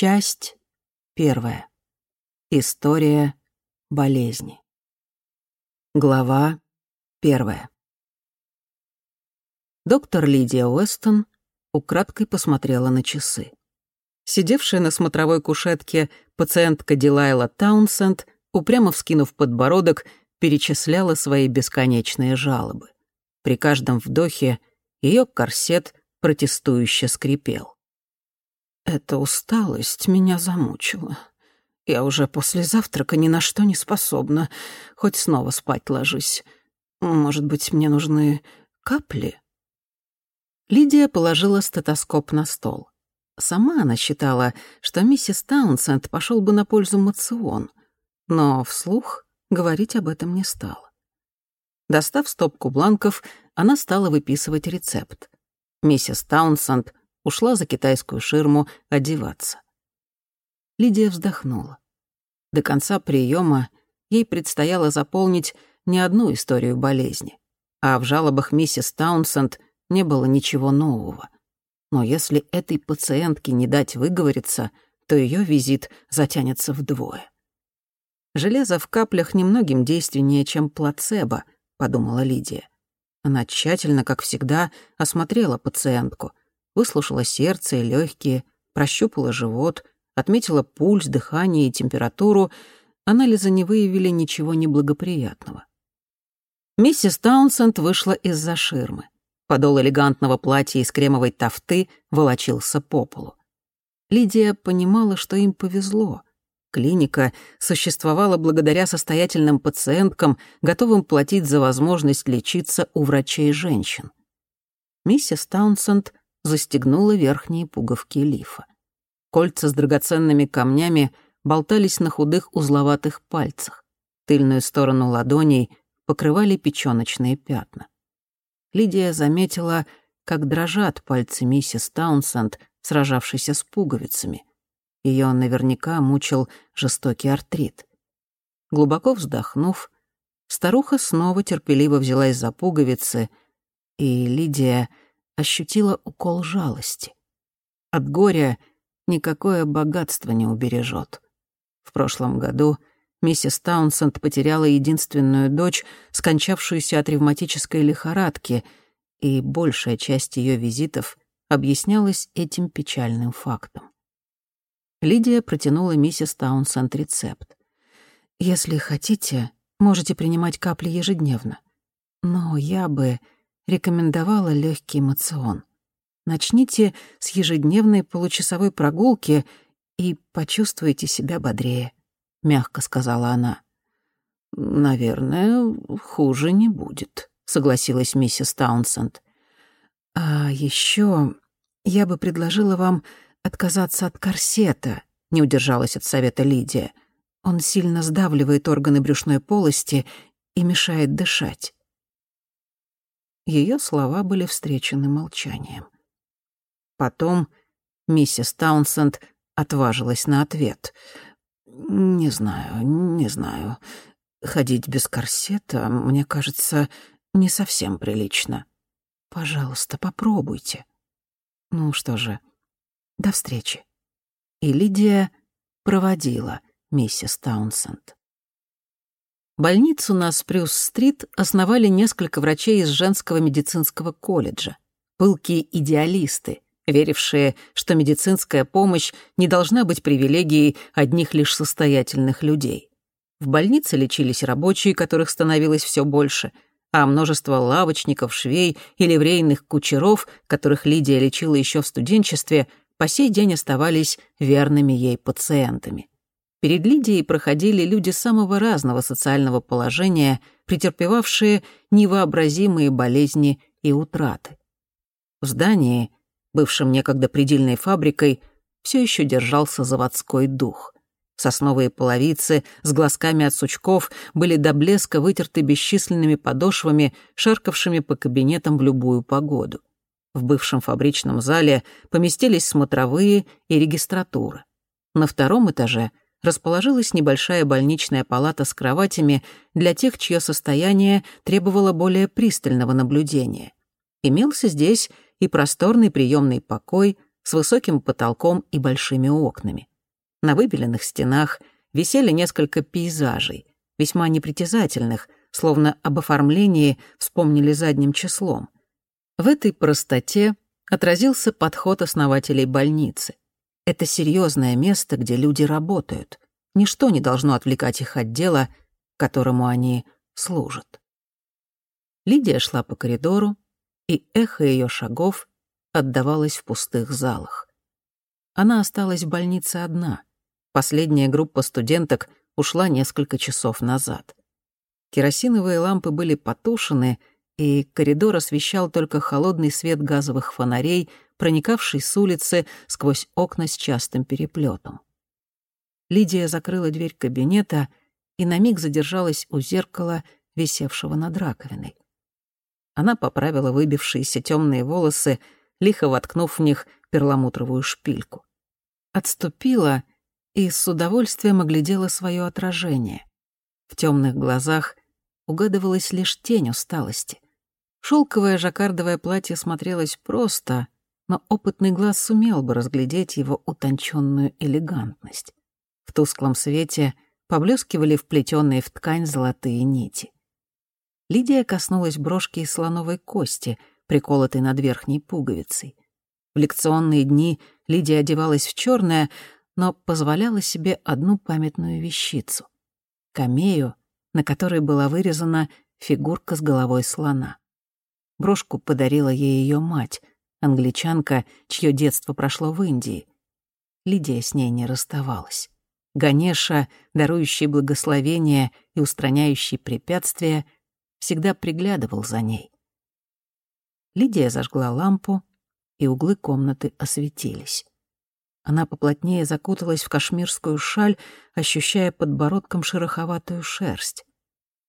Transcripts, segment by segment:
Часть первая. История болезни. Глава первая. Доктор Лидия Уэстон украдкой посмотрела на часы. Сидевшая на смотровой кушетке пациентка Дилайла Таунсенд, упрямо вскинув подбородок, перечисляла свои бесконечные жалобы. При каждом вдохе ее корсет протестующе скрипел. Эта усталость меня замучила. Я уже после завтрака ни на что не способна. Хоть снова спать ложись. Может быть, мне нужны капли?» Лидия положила стетоскоп на стол. Сама она считала, что миссис Таунсенд пошел бы на пользу мацион, но вслух говорить об этом не стала. Достав стопку бланков, она стала выписывать рецепт. Миссис Таунсенд ушла за китайскую ширму одеваться. Лидия вздохнула. До конца приема ей предстояло заполнить не одну историю болезни, а в жалобах миссис Таунсенд не было ничего нового. Но если этой пациентке не дать выговориться, то ее визит затянется вдвое. «Железо в каплях немногим действеннее, чем плацебо», — подумала Лидия. Она тщательно, как всегда, осмотрела пациентку, выслушала сердце и легкие, прощупала живот, отметила пульс, дыхание и температуру. Анализы не выявили ничего неблагоприятного. Миссис Таунсенд вышла из-за ширмы. Подол элегантного платья из кремовой тафты волочился по полу. Лидия понимала, что им повезло. Клиника существовала благодаря состоятельным пациенткам, готовым платить за возможность лечиться у врачей женщин. Миссис Таунсенд застегнула верхние пуговки лифа. Кольца с драгоценными камнями болтались на худых узловатых пальцах. Тыльную сторону ладоней покрывали печёночные пятна. Лидия заметила, как дрожат пальцы миссис Таунсенд, сражавшейся с пуговицами. Её наверняка мучил жестокий артрит. Глубоко вздохнув, старуха снова терпеливо взялась за пуговицы, и Лидия ощутила укол жалости. От горя никакое богатство не убережет. В прошлом году миссис Таунсенд потеряла единственную дочь, скончавшуюся от ревматической лихорадки, и большая часть ее визитов объяснялась этим печальным фактом. Лидия протянула миссис Таунсенд рецепт. «Если хотите, можете принимать капли ежедневно. Но я бы рекомендовала легкий мацион. Начните с ежедневной получасовой прогулки и почувствуете себя бодрее», — мягко сказала она. «Наверное, хуже не будет», — согласилась миссис Таунсенд. «А еще я бы предложила вам отказаться от корсета», — не удержалась от совета Лидия. «Он сильно сдавливает органы брюшной полости и мешает дышать». Ее слова были встречены молчанием. Потом миссис Таунсенд отважилась на ответ. «Не знаю, не знаю. Ходить без корсета, мне кажется, не совсем прилично. Пожалуйста, попробуйте». Ну что же, до встречи. И Лидия проводила миссис Таунсенд. Больницу на Спрюс-стрит основали несколько врачей из женского медицинского колледжа. Пылкие идеалисты, верившие, что медицинская помощь не должна быть привилегией одних лишь состоятельных людей. В больнице лечились рабочие, которых становилось все больше, а множество лавочников, швей и ливрейных кучеров, которых Лидия лечила еще в студенчестве, по сей день оставались верными ей пациентами. Перед Лидией проходили люди самого разного социального положения, претерпевавшие невообразимые болезни и утраты. В здании, бывшем некогда предельной фабрикой, все еще держался заводской дух. Сосновые половицы с глазками от сучков были до блеска вытерты бесчисленными подошвами, шаркавшими по кабинетам в любую погоду. В бывшем фабричном зале поместились смотровые и регистратура. На втором этаже — расположилась небольшая больничная палата с кроватями для тех, чье состояние требовало более пристального наблюдения. Имелся здесь и просторный приемный покой с высоким потолком и большими окнами. На выбеленных стенах висели несколько пейзажей, весьма непритязательных, словно об оформлении вспомнили задним числом. В этой простоте отразился подход основателей больницы. Это серьезное место, где люди работают. Ничто не должно отвлекать их от дела, которому они служат. Лидия шла по коридору, и эхо ее шагов отдавалось в пустых залах. Она осталась в больнице одна. Последняя группа студенток ушла несколько часов назад. Керосиновые лампы были потушены, и коридор освещал только холодный свет газовых фонарей, проникавший с улицы сквозь окна с частым переплетом. Лидия закрыла дверь кабинета и на миг задержалась у зеркала, висевшего над раковиной. Она поправила выбившиеся темные волосы, лихо воткнув в них перламутровую шпильку. Отступила и с удовольствием оглядела свое отражение. В темных глазах угадывалась лишь тень усталости. Шелковое жаккардовое платье смотрелось просто, но опытный глаз сумел бы разглядеть его утонченную элегантность. В тусклом свете поблескивали вплетенные в ткань золотые нити. Лидия коснулась брошки из слоновой кости, приколотой над верхней пуговицей. В лекционные дни Лидия одевалась в черное, но позволяла себе одну памятную вещицу — камею, на которой была вырезана фигурка с головой слона. Брошку подарила ей ее мать, англичанка, чье детство прошло в Индии. Лидия с ней не расставалась. Ганеша, дарующий благословение и устраняющий препятствия — всегда приглядывал за ней. Лидия зажгла лампу, и углы комнаты осветились. Она поплотнее закуталась в кашмирскую шаль, ощущая подбородком шероховатую шерсть.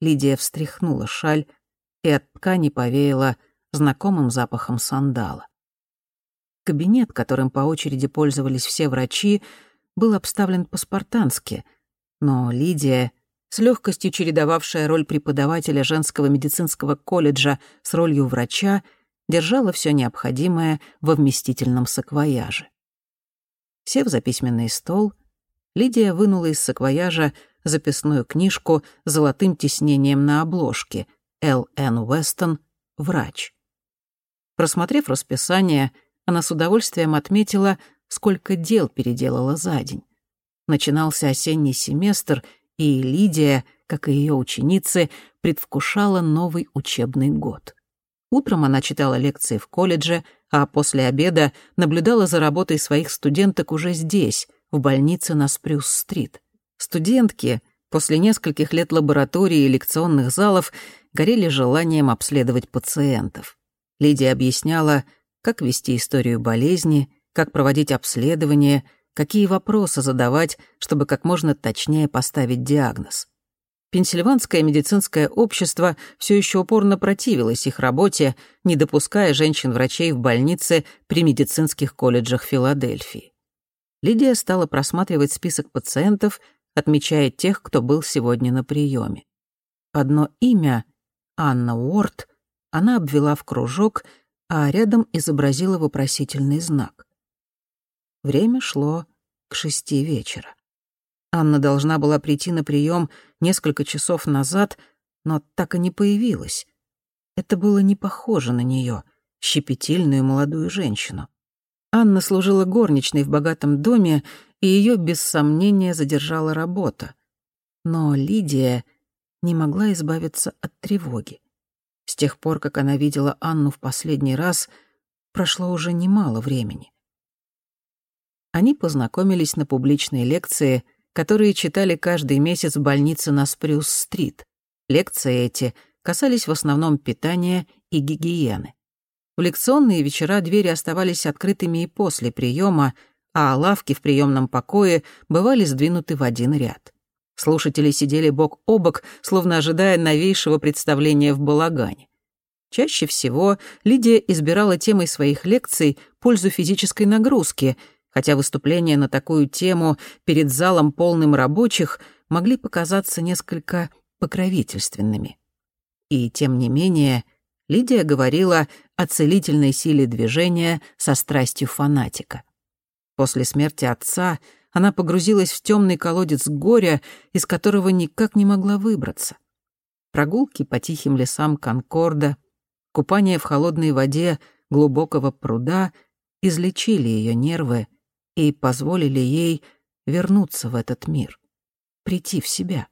Лидия встряхнула шаль, и от ткани повеяла знакомым запахом сандала. Кабинет, которым по очереди пользовались все врачи, был обставлен по-спартански, но Лидия с легкостью чередовавшая роль преподавателя женского медицинского колледжа с ролью врача, держала все необходимое во вместительном саквояже. Сев за письменный стол, Лидия вынула из саквояжа записную книжку с золотым тиснением на обложке «Л. Н. Уэстон. Врач». Просмотрев расписание, она с удовольствием отметила, сколько дел переделала за день. Начинался осенний семестр, и Лидия, как и ее ученицы, предвкушала новый учебный год. Утром она читала лекции в колледже, а после обеда наблюдала за работой своих студенток уже здесь, в больнице на Спрюс-стрит. Студентки после нескольких лет лаборатории и лекционных залов горели желанием обследовать пациентов. Лидия объясняла, как вести историю болезни, как проводить обследование, какие вопросы задавать, чтобы как можно точнее поставить диагноз. Пенсильванское медицинское общество все еще упорно противилось их работе, не допуская женщин-врачей в больнице при медицинских колледжах Филадельфии. Лидия стала просматривать список пациентов, отмечая тех, кто был сегодня на приеме. Одно имя, Анна Уорд, она обвела в кружок, а рядом изобразила вопросительный знак. Время шло к шести вечера. Анна должна была прийти на прием несколько часов назад, но так и не появилась. Это было не похоже на нее, щепетильную молодую женщину. Анна служила горничной в богатом доме, и ее без сомнения задержала работа. Но Лидия не могла избавиться от тревоги. С тех пор, как она видела Анну в последний раз, прошло уже немало времени они познакомились на публичной лекции, которые читали каждый месяц в больнице на Спрюс-стрит. Лекции эти касались в основном питания и гигиены. В лекционные вечера двери оставались открытыми и после приема, а лавки в приемном покое бывали сдвинуты в один ряд. Слушатели сидели бок о бок, словно ожидая новейшего представления в балагане. Чаще всего Лидия избирала темой своих лекций пользу физической нагрузки — хотя выступления на такую тему перед залом полным рабочих могли показаться несколько покровительственными. И тем не менее, Лидия говорила о целительной силе движения со страстью фанатика. После смерти отца она погрузилась в темный колодец горя, из которого никак не могла выбраться. Прогулки по тихим лесам Конкорда, купание в холодной воде глубокого пруда излечили ее нервы и позволили ей вернуться в этот мир, прийти в себя.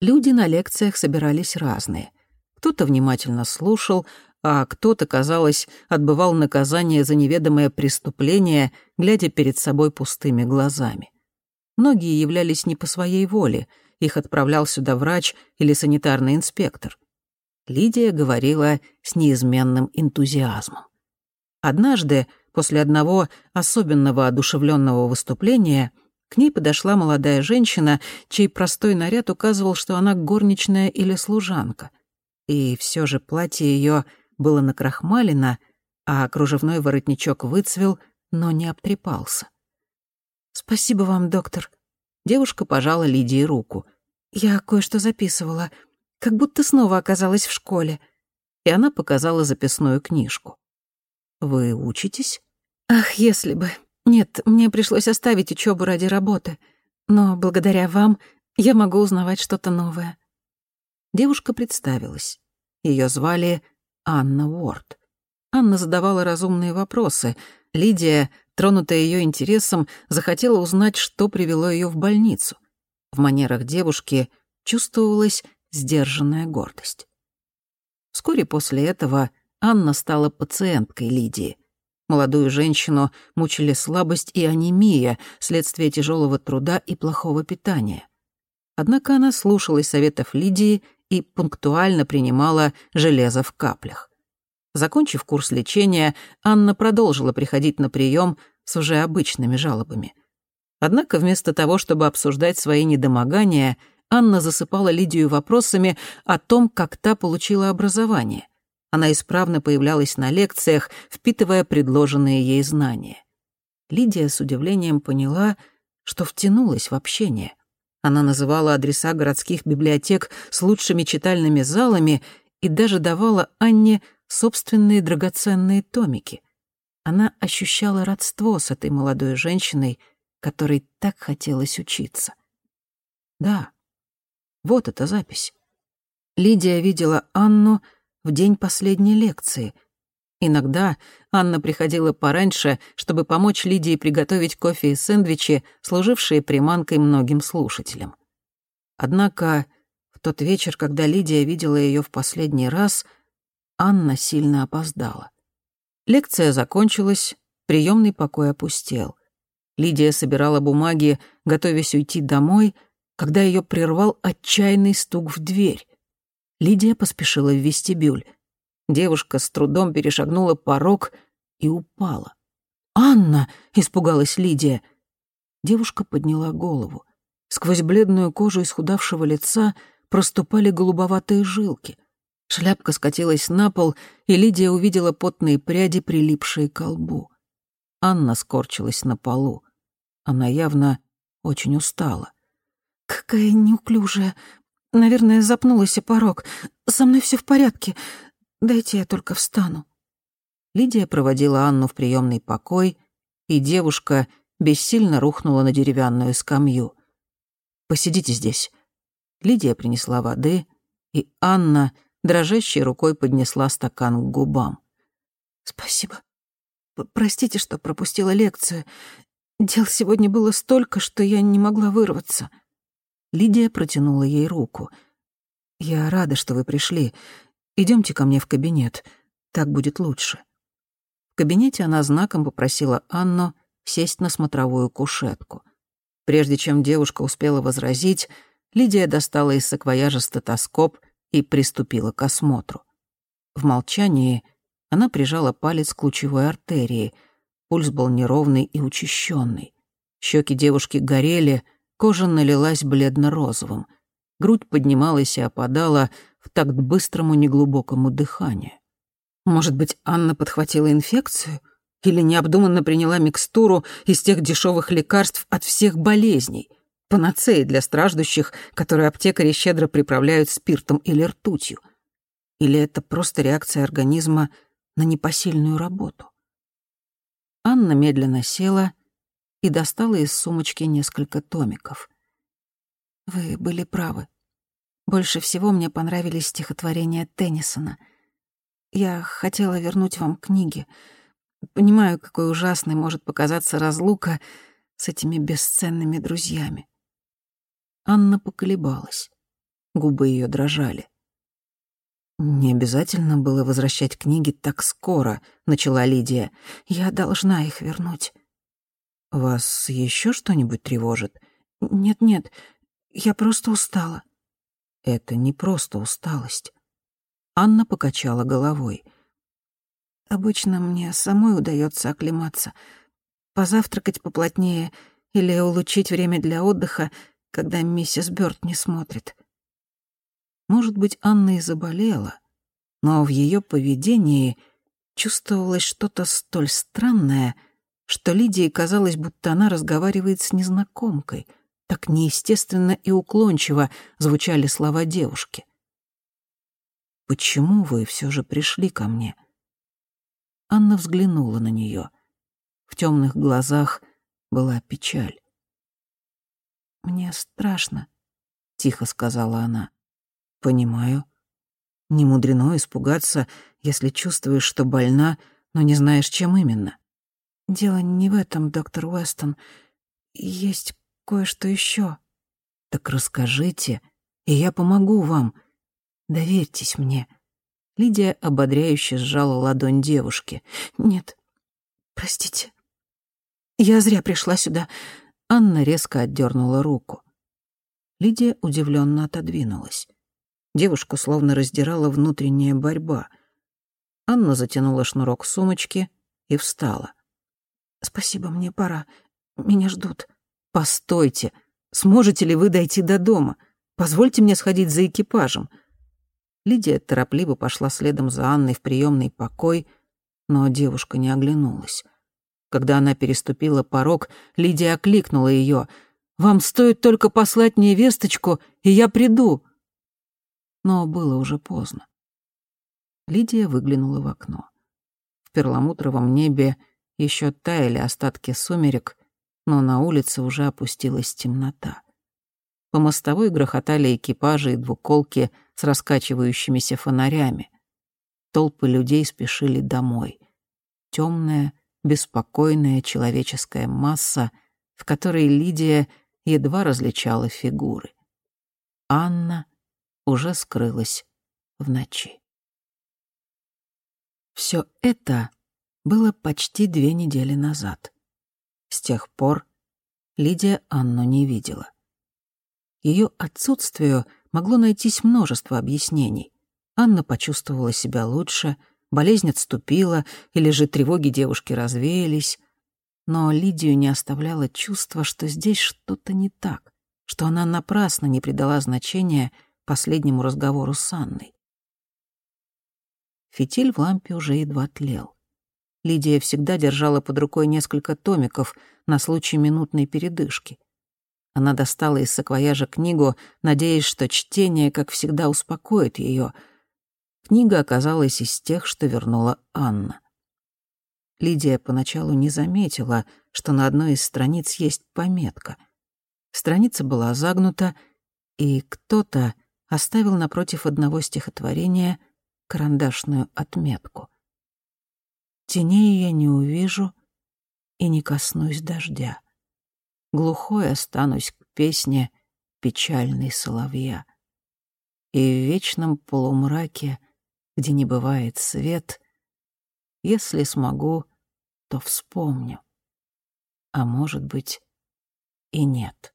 Люди на лекциях собирались разные. Кто-то внимательно слушал, а кто-то, казалось, отбывал наказание за неведомое преступление, глядя перед собой пустыми глазами. Многие являлись не по своей воле, их отправлял сюда врач или санитарный инспектор. Лидия говорила с неизменным энтузиазмом. Однажды, после одного особенного одушевленного выступления, к ней подошла молодая женщина, чей простой наряд указывал, что она горничная или служанка. И все же платье ее было накрахмалено, а кружевной воротничок выцвел, но не обтрепался. «Спасибо вам, доктор». Девушка пожала Лидии руку. «Я кое-что записывала, как будто снова оказалась в школе». И она показала записную книжку. «Вы учитесь?» «Ах, если бы. Нет, мне пришлось оставить учебу ради работы. Но благодаря вам я могу узнавать что-то новое». Девушка представилась. Ее звали Анна Уорд. Анна задавала разумные вопросы. Лидия, тронутая ее интересом, захотела узнать, что привело ее в больницу. В манерах девушки чувствовалась сдержанная гордость. Вскоре после этого Анна стала пациенткой Лидии. Молодую женщину мучили слабость и анемия, следствие тяжелого труда и плохого питания. Однако она слушалась советов Лидии и пунктуально принимала железо в каплях. Закончив курс лечения, Анна продолжила приходить на прием с уже обычными жалобами. Однако вместо того, чтобы обсуждать свои недомогания, Анна засыпала Лидию вопросами о том, как та получила образование. Она исправно появлялась на лекциях, впитывая предложенные ей знания. Лидия с удивлением поняла, что втянулась в общение. Она называла адреса городских библиотек с лучшими читальными залами и даже давала Анне собственные драгоценные томики. Она ощущала родство с этой молодой женщиной, которой так хотелось учиться. Да, вот эта запись. Лидия видела Анну в день последней лекции. Иногда Анна приходила пораньше, чтобы помочь Лидии приготовить кофе и сэндвичи, служившие приманкой многим слушателям. Однако в тот вечер, когда Лидия видела ее в последний раз, Анна сильно опоздала. Лекция закончилась, приемный покой опустел. Лидия собирала бумаги, готовясь уйти домой, когда ее прервал отчаянный стук в дверь. Лидия поспешила в вестибюль. Девушка с трудом перешагнула порог и упала. «Анна!» — испугалась Лидия. Девушка подняла голову. Сквозь бледную кожу исхудавшего лица проступали голубоватые жилки. Шляпка скатилась на пол, и Лидия увидела потные пряди, прилипшие к лбу. Анна скорчилась на полу. Она явно очень устала. «Какая неуклюжая. Наверное, запнулась о порог. Со мной все в порядке. Дайте я только встану». Лидия проводила Анну в приемный покой, и девушка бессильно рухнула на деревянную скамью. «Посидите здесь». Лидия принесла воды, и Анна дрожащей рукой поднесла стакан к губам. «Спасибо. Простите, что пропустила лекцию. Дел сегодня было столько, что я не могла вырваться». Лидия протянула ей руку. «Я рада, что вы пришли. Идемте ко мне в кабинет. Так будет лучше». В кабинете она знаком попросила Анну сесть на смотровую кушетку. Прежде чем девушка успела возразить, Лидия достала из саквояжа стетоскоп и приступила к осмотру. В молчании она прижала палец к лучевой артерии. Пульс был неровный и учащенный. Щеки девушки горели — Кожа налилась бледно-розовым. Грудь поднималась и опадала в такт быстрому неглубокому дыханию. Может быть, Анна подхватила инфекцию? Или необдуманно приняла микстуру из тех дешевых лекарств от всех болезней? Панацеи для страждущих, которые аптекари щедро приправляют спиртом или ртутью. Или это просто реакция организма на непосильную работу? Анна медленно села и достала из сумочки несколько томиков. «Вы были правы. Больше всего мне понравились стихотворения Теннисона. Я хотела вернуть вам книги. Понимаю, какой ужасной может показаться разлука с этими бесценными друзьями». Анна поколебалась. Губы ее дрожали. «Не обязательно было возвращать книги так скоро», — начала Лидия. «Я должна их вернуть». «Вас еще что-нибудь тревожит?» «Нет-нет, я просто устала». «Это не просто усталость». Анна покачала головой. «Обычно мне самой удается оклематься, позавтракать поплотнее или улучшить время для отдыха, когда миссис Бёрд не смотрит». Может быть, Анна и заболела, но в ее поведении чувствовалось что-то столь странное, что Лидии казалось, будто она разговаривает с незнакомкой. Так неестественно и уклончиво звучали слова девушки. «Почему вы все же пришли ко мне?» Анна взглянула на нее. В темных глазах была печаль. «Мне страшно», — тихо сказала она. Понимаю. Не мудрено испугаться, если чувствуешь, что больна, но не знаешь, чем именно. Дело не в этом, доктор Уэстон. Есть кое-что еще. Так расскажите, и я помогу вам. Доверьтесь мне. Лидия ободряюще сжала ладонь девушки. Нет, простите. Я зря пришла сюда. Анна резко отдернула руку. Лидия удивленно отодвинулась. Девушку словно раздирала внутренняя борьба. Анна затянула шнурок сумочки и встала. «Спасибо, мне пора. Меня ждут». «Постойте. Сможете ли вы дойти до дома? Позвольте мне сходить за экипажем». Лидия торопливо пошла следом за Анной в приемный покой, но девушка не оглянулась. Когда она переступила порог, Лидия окликнула ее. «Вам стоит только послать мне весточку, и я приду» но было уже поздно. Лидия выглянула в окно. В перламутровом небе еще таяли остатки сумерек, но на улице уже опустилась темнота. По мостовой грохотали экипажи и двуколки с раскачивающимися фонарями. Толпы людей спешили домой. Темная, беспокойная человеческая масса, в которой Лидия едва различала фигуры. Анна — уже скрылась в ночи. Все это было почти две недели назад. Тех пор Лидия Анну не видела. Ее отсутствию могло найтись множество объяснений. Анна почувствовала себя лучше, болезнь отступила, или же тревоги девушки развеялись. Но Лидию не оставляло чувство, что здесь что-то не так, что она напрасно не придала значения последнему разговору с Анной. Фитиль в лампе уже едва тлел. Лидия всегда держала под рукой несколько томиков на случай минутной передышки. Она достала из саквояжа книгу, надеясь, что чтение, как всегда, успокоит ее. Книга оказалась из тех, что вернула Анна. Лидия поначалу не заметила, что на одной из страниц есть пометка. Страница была загнута, и кто-то оставил напротив одного стихотворения карандашную отметку. «Теней я не увижу и не коснусь дождя. Глухой останусь к песне печальной соловья. И в вечном полумраке, где не бывает свет, если смогу, то вспомню. А может быть, и нет.